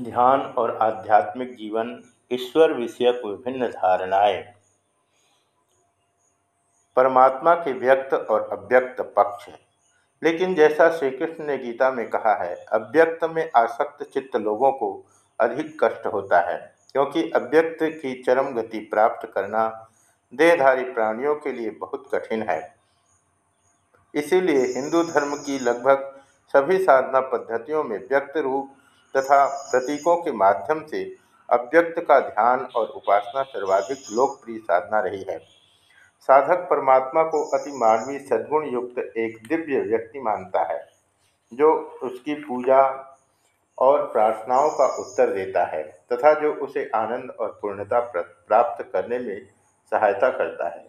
ध्यान और आध्यात्मिक जीवन, ईश्वर विषयक विभिन्न धारणाएँ। परमात्मा के व्यक्त और अव्यक्त पक्ष। लेकिन जैसा श्री कृष्ण ने गीता में कहा है, अव्यक्त में आसक्त चित्त लोगों को अधिक कष्ट होता है, क्योंकि अव्यक्त की चरम गति प्राप्त करना देहधारी प्राणियों के लिए बहुत कठिन है। इसीलिए हिंदू धर्म की लगभग सभी साधना पद्धतियों में व्यक्त रूप तथा प्रतीकों के माध्यम से अव्यक्त का ध्यान और उपासना सर्वाधिक लोकप्रिय साधना रही है। साधक परमात्मा को अति मानवीय सद्गुण युक्त एक दिव्य व्यक्ति मानता है, जो उसकी पूजा और प्रार्थनाओं का उत्तर देता है तथा जो उसे आनंद और पूर्णता प्राप्त करने में सहायता करता है।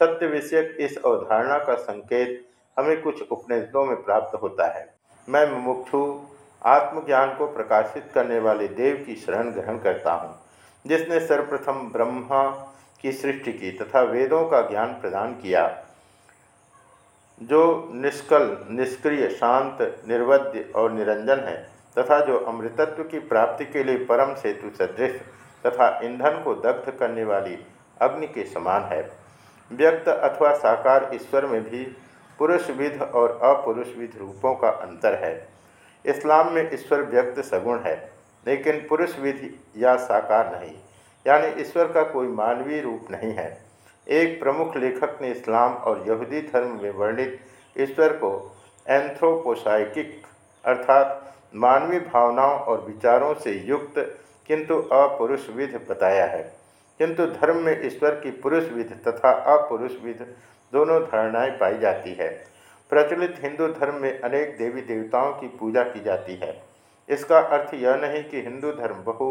सत्य विषयक इस अवधारणा का संकेत हमें कुछ उपनिषदों में प्राप्त होता है। मैं मुमुक्षु आत्मज्ञान को प्रकाशित करने वाले देव की शरण ग्रहण करता हूँ, जिसने सर्वप्रथम ब्रह्मा की सृष्टि की तथा वेदों का ज्ञान प्रदान किया, जो निष्कल, निष्क्रिय, शांत, निर्वध्य और निरंजन है, तथा जो अमृतत्व की प्राप्ति के लिए परम सेतु सदृश तथा ईंधन को दग्ध करने वाली अग्नि के समान है। व्यक्त अथवा साकार ईश्वर में भी पुरुष विध और अपुरुष विध रूपों का अंतर है। इस्लाम में ईश्वर व्यक्त सगुण है, लेकिन पुरुष विधि या साकार नहीं, यानी ईश्वर का कोई मानवीय रूप नहीं है। एक प्रमुख लेखक ने इस्लाम और यहूदी धर्म में वर्णित ईश्वर को एंथ्रोपोसाइकिक अर्थात मानवीय भावनाओं और विचारों से युक्त, किंतु अपुरुष विध बताया है। किंतु धर्म में ईश्वर की पुरुष विध तथा अपुरुष विध दोनों धारणाएँ पाई जाती है। प्रचलित हिंदू धर्म में अनेक देवी देवताओं की पूजा की जाती है। इसका अर्थ यह नहीं कि हिंदू धर्म बहु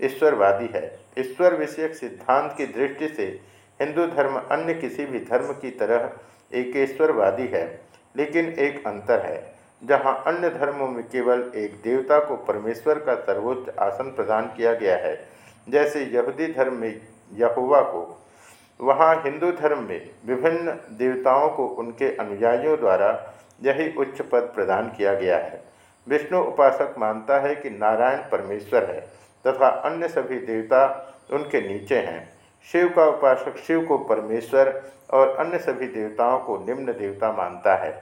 ईश्वरवादी है। ईश्वर विषयक सिद्धांत की दृष्टि से हिंदू धर्म अन्य किसी भी धर्म की तरह एक ईश्वरवादी है, लेकिन एक अंतर है, जहाँ अन्य धर्मों में केवल एक देवता को परमेश्वर का सर्वोच्च आसन प्रदान किया गया है। जैसे यहूदी धर्म में यहुवा को वहाँ हिंदू धर्म में विभिन्न देवताओं को उनके अनुयायियों द्वारा यही उच्च पद प्रदान किया गया है। विष्णु उपासक मानता है कि नारायण परमेश्वर है तथा अन्य सभी देवता उनके नीचे हैं। शिव का उपासक शिव को परमेश्वर और अन्य सभी देवताओं को निम्न देवता मानता है।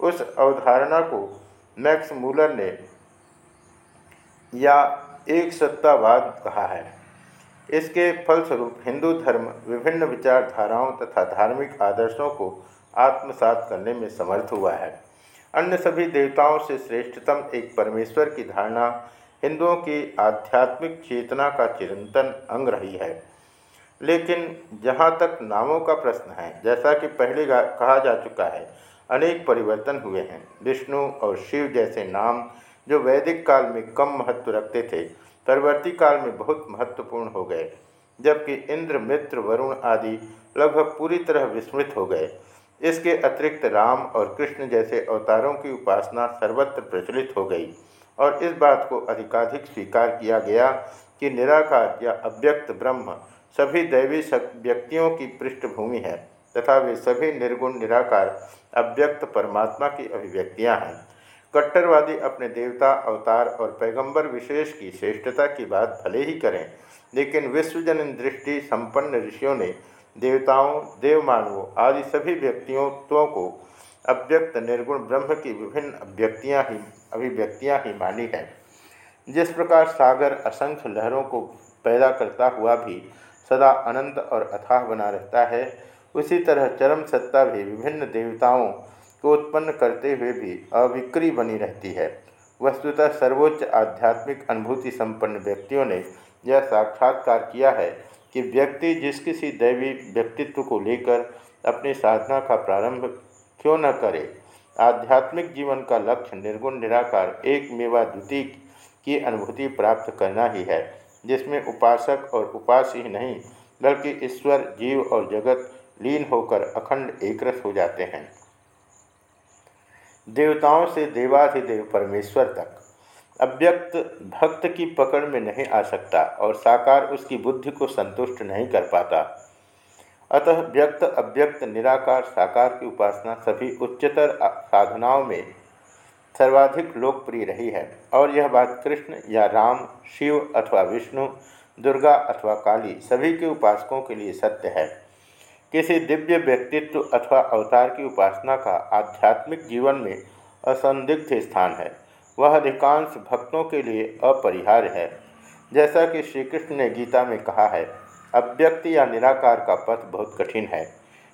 उस अवधारणा को मैक्स मूलर ने या एक सत्तावाद कहा है। इसके फलस्वरूप हिंदू धर्म विभिन्न विचारधाराओं तथा धार्मिक आदर्शों को आत्मसात करने में समर्थ हुआ है। अन्य सभी देवताओं से श्रेष्ठतम एक परमेश्वर की धारणा हिंदुओं की आध्यात्मिक चेतना का चिरंतन अंग रही है। लेकिन जहाँ तक नामों का प्रश्न है, जैसा कि पहले कहा जा चुका है, अनेक परिवर्तन हुए हैं। विष्णु और शिव जैसे नाम जो वैदिक काल में कम महत्व रखते थे परवर्ती काल में बहुत महत्वपूर्ण हो गए, जबकि इंद्र, मित्र, वरुण आदि लगभग पूरी तरह विस्मृत हो गए। इसके अतिरिक्त राम और कृष्ण जैसे अवतारों की उपासना सर्वत्र प्रचलित हो गई और इस बात को अधिकाधिक स्वीकार किया गया कि निराकार या अव्यक्त ब्रह्म सभी दैवी व्यक्तियों की पृष्ठभूमि है तथा वे सभी निर्गुण, निराकार, अव्यक्त परमात्मा की अभिव्यक्तियाँ हैं। कट्टरवादी अपने देवता, अवतार और पैगंबर विशेष की श्रेष्ठता की बात भले ही करें, लेकिन विश्वजन दृष्टि संपन्न ऋषियों ने देवताओं, देवमानवों आदि सभी व्यक्तियों को अव्यक्त निर्गुण ब्रह्म की विभिन्न अभिव्यक्तियाँ ही अभिव्यक्तियाँ ही मानी है। जिस प्रकार सागर असंख्य लहरों को पैदा करता हुआ भी सदा अनंत और अथाह बना रहता है, उसी तरह चरम सत्ता भी विभिन्न देवताओं को उत्पन्न करते हुए भी अविक्री बनी रहती है। वस्तुतः सर्वोच्च आध्यात्मिक अनुभूति संपन्न व्यक्तियों ने यह साक्षात्कार किया है कि व्यक्ति जिस किसी दैवी व्यक्तित्व को लेकर अपनी साधना का प्रारंभ क्यों न करे। आध्यात्मिक जीवन का लक्ष्य निर्गुण निराकार एक मेवा द्वितीय की अनुभूति प्राप्त करना ही है, जिसमें उपासक और उपास ही नहीं, बल्कि ईश्वर, जीव और जगत लीन होकर अखंड एकरस हो जाते हैं। देवताओं से देवाधिदेव परमेश्वर तक। अव्यक्त भक्त की पकड़ में नहीं आ सकता और साकार उसकी बुद्धि को संतुष्ट नहीं कर पाता। अतः व्यक्त, अव्यक्त, निराकार, साकार की उपासना सभी उच्चतर साधनाओं में सर्वाधिक लोकप्रिय रही है। और यह बात कृष्ण या राम, शिव अथवा विष्णु, दुर्गा अथवा काली सभी के उपासकों के लिए सत्य है। किसी दिव्य व्यक्तित्व अथवा अवतार की उपासना का आध्यात्मिक जीवन में असंदिग्ध स्थान है। वह अधिकांश भक्तों के लिए अपरिहार्य है। जैसा कि श्री कृष्ण ने गीता में कहा है, अव्यक्त या निराकार का पथ बहुत कठिन है।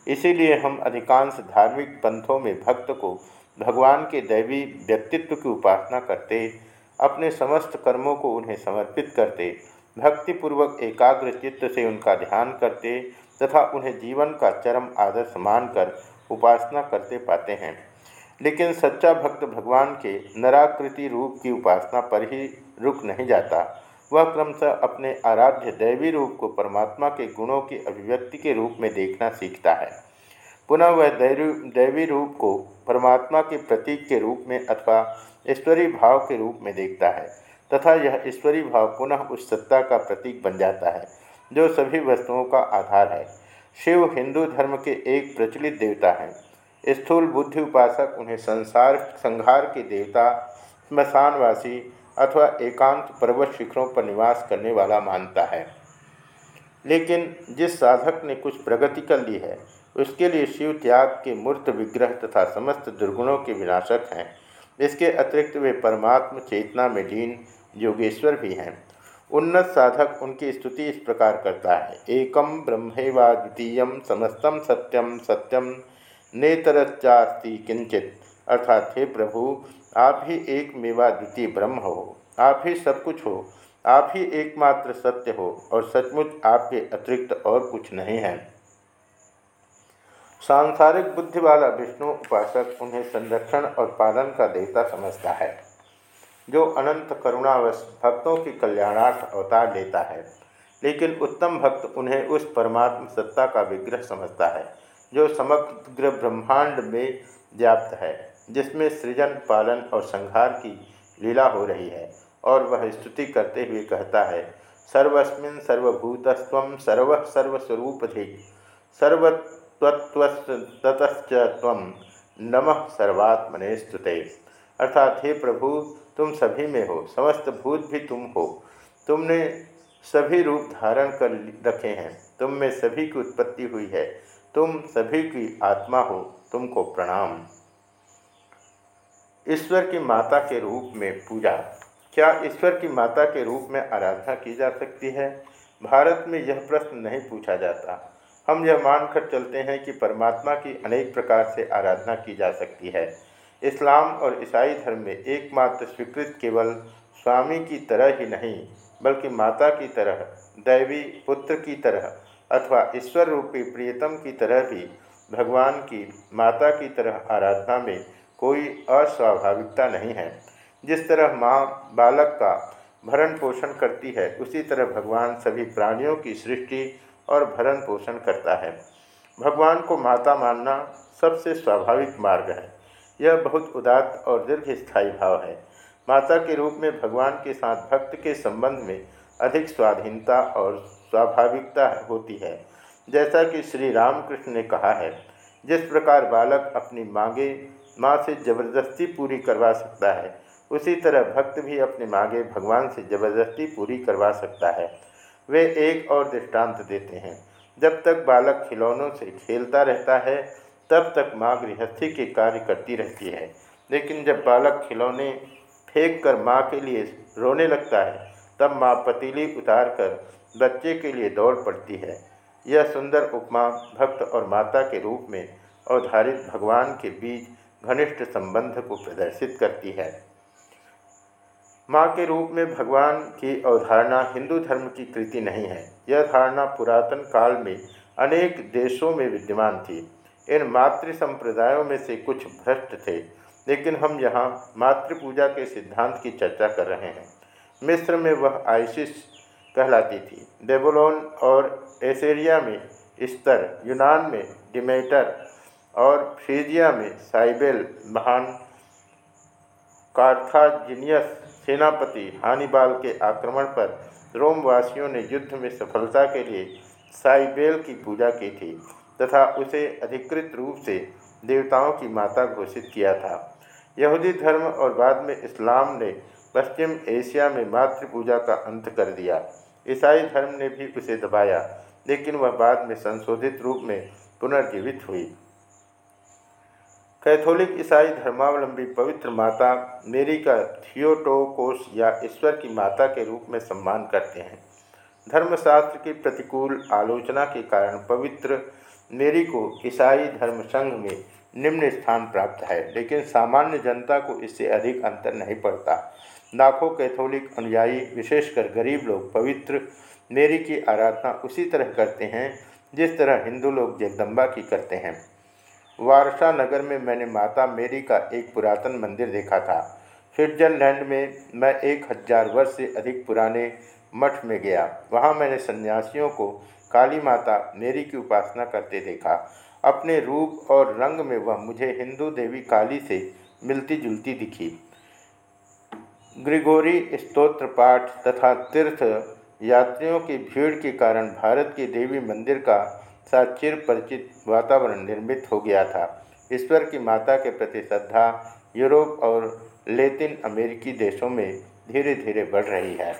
इसीलिए हम अधिकांश धार्मिक पंथों में भक्त को भगवान के दैवी व्यक्तित्व की उपासना करते, अपने समस्त कर्मों को उन्हें समर्पित करते भक्तिपूर्वक एकाग्र चित्त से उनका ध्यान करते तथा उन्हें जीवन का चरम आदर्श मानकर उपासना करते पाते हैं। लेकिन सच्चा भक्त भगवान के नराकृति रूप की उपासना पर ही रुक नहीं जाता। वह क्रमशः अपने आराध्य दैवी रूप को परमात्मा के गुणों की अभिव्यक्ति के रूप में देखना सीखता है। पुनः वह दैवी रूप को परमात्मा के प्रतीक के रूप में अथवा ईश्वरीय भाव के रूप में देखता है। तथा यह ईश्वरी भाव पुनः उस सत्ता का प्रतीक बन जाता है, जो सभी वस्तुओं का आधार है। शिव हिंदू धर्म के एक प्रचलित देवता हैं। स्थूल बुद्धि उपासक उन्हें संसार, संहार के देवता, स्मशानवासी अथवा एकांत पर्वत शिखरों पर निवास करने वाला मानता है। लेकिन जिस साधक ने कुछ प्रगति कर ली है, उसके लिए शिव त्याग के मूर्त विग्रह तथा समस्त दुर्गुणों के विनाशक हैं। इसके अतिरिक्त वे परमात्म चेतना में लीन योगेश्वर भी हैं। उन्नत साधक उनकी स्तुति इस प्रकार करता है। एकम ब्रह्मेवा द्वितीय समस्तम सत्यम सत्यम नेतरचास्ति किंचित अर्थात हे प्रभु, आप ही एक मेवा द्वितीय ब्रह्म हो। आप ही सब कुछ हो। आप ही एकमात्र सत्य हो और सचमुच आपके अतिरिक्त और कुछ नहीं है। सांसारिक बुद्धि वाला विष्णु उपासक उन्हें संरक्षण और पालन का देवता समझता है। जो अनंत करुणावश भक्तों की कल्याणार्थ अवतार लेता है। लेकिन उत्तम भक्त उन्हें उस परमात्म सत्ता का विग्रह समझता है, जो समग्र ब्रह्मांड में व्याप्त है, जिसमें सृजन, पालन और संहार की लीला हो रही है और वह स्तुति करते हुए कहता है, सर्वस्मिन सर्वभूतस्व सर्व सर्वस्वरूपधिक सर्वत्वतश्च नमः सर्वात्मने स्तुते। अर्थात हे प्रभु तुम सभी में हो, समस्त भूत भी तुम हो। तुमने सभी रूप धारण कर रखे हैं, तुम में सभी की उत्पत्ति हुई है। तुम सभी की आत्मा हो, तुमको प्रणाम। ईश्वर की माता के रूप में पूजा। क्या ईश्वर की माता के रूप में आराधना की जा सकती है? भारत में यह प्रश्न नहीं पूछा जाता। हम यह मानकर चलते हैं कि परमात्मा की अनेक प्रकार से आराधना की जा सकती है। इस्लाम और ईसाई धर्म में एकमात्र स्वीकृत केवल स्वामी की तरह ही नहीं, बल्कि माता की तरह, दैवी पुत्र की तरह, अथवा ईश्वर रूपी प्रियतम की तरह भी भगवान की माता की तरह आराधना में कोई अस्वाभाविकता नहीं है। जिस तरह माँ बालक का भरण पोषण करती है, उसी तरह भगवान सभी प्राणियों की सृष्टि और भरण पोषण करता है। भगवान को माता मानना सबसे स्वाभाविक मार्ग है। यह बहुत उदात और दीर्घ स्थायी भाव है। माता के रूप में भगवान के साथ भक्त के संबंध में अधिक स्वाधीनता और स्वाभाविकता होती है। जैसा कि श्री रामकृष्ण ने कहा है, जिस प्रकार बालक अपनी मांगे माँ से ज़बरदस्ती पूरी करवा सकता है, उसी तरह भक्त भी अपनी मांगे भगवान से ज़बरदस्ती पूरी करवा सकता है। वे एक और दृष्टांत देते हैं। जब तक बालक खिलौनों से खेलता रहता है तब तक माँ गृहस्थी के कार्य करती रहती है। लेकिन जब बालक खिलौने फेंक कर माँ के लिए रोने लगता है, तब माँ पतीली उतार कर बच्चे के लिए दौड़ पड़ती है। यह सुंदर उपमा भक्त और माता के रूप में अवधारित भगवान के बीच घनिष्ठ संबंध को प्रदर्शित करती है। माँ के रूप में भगवान की अवधारणा हिंदू धर्म की कृति नहीं है। यह धारणा पुरातन काल में अनेक देशों में विद्यमान थी। इन मातृ संप्रदायों में से कुछ भ्रष्ट थे, लेकिन हम यहाँ मातृ पूजा के सिद्धांत की चर्चा कर रहे हैं। मिस्र में वह आइसिस कहलाती थी। डेबोलोन और एसेरिया में स्तर यूनान में डिमेटर और फ्रीजिया में साइबेल महान कार्थाजिनियस सेनापति हानिबाल के आक्रमण पर रोमवासियों ने युद्ध में सफलता के लिए साइबेल की पूजा की थी। तथा उसे अधिकृत रूप से देवताओं की माता घोषित किया था। यहूदी धर्म और बाद में इस्लाम ने पश्चिम एशिया में मातृ पूजा का अंत कर दिया। ईसाई धर्म ने भी उसे दबाया, लेकिन वह बाद में संशोधित रूप में पुनर्जीवित हुई। कैथोलिक ईसाई धर्मावलंबी पवित्र माता मेरी का थियोटोकोस या ईश्वर की माता के रूप में सम्मान करते हैं। धर्मशास्त्र की प्रतिकूल आलोचना के कारण पवित्र मेरी को ईसाई धर्म संघ में निम्न स्थान प्राप्त है, लेकिन सामान्य जनता को इससे अधिक अंतर नहीं पड़ता। लाखों कैथोलिक अनुयायी, विशेषकर गरीब लोग, पवित्र मेरी की आराधना उसी तरह करते हैं, जिस तरह हिंदू लोग जगदम्बा की करते हैं। वारसा नगर में मैंने माता मेरी का एक पुरातन मंदिर देखा था। स्विट्जरलैंड में मैं एक हज़ार वर्ष से अधिक पुराने मठ में गया। वहाँ मैंने सन्यासियों को काली माता मेरी की उपासना करते देखा। अपने रूप और रंग में वह मुझे हिंदू देवी काली से मिलती जुलती दिखी। ग्रिगोरी स्तोत्र पाठ तथा तीर्थ यात्रियों की भीड़ के कारण भारत के देवी मंदिर का सा चिर परिचित वातावरण निर्मित हो गया था। ईश्वर की माता के प्रति श्रद्धा यूरोप और लेतिन अमेरिकी देशों में धीरे धीरे बढ़ रही है।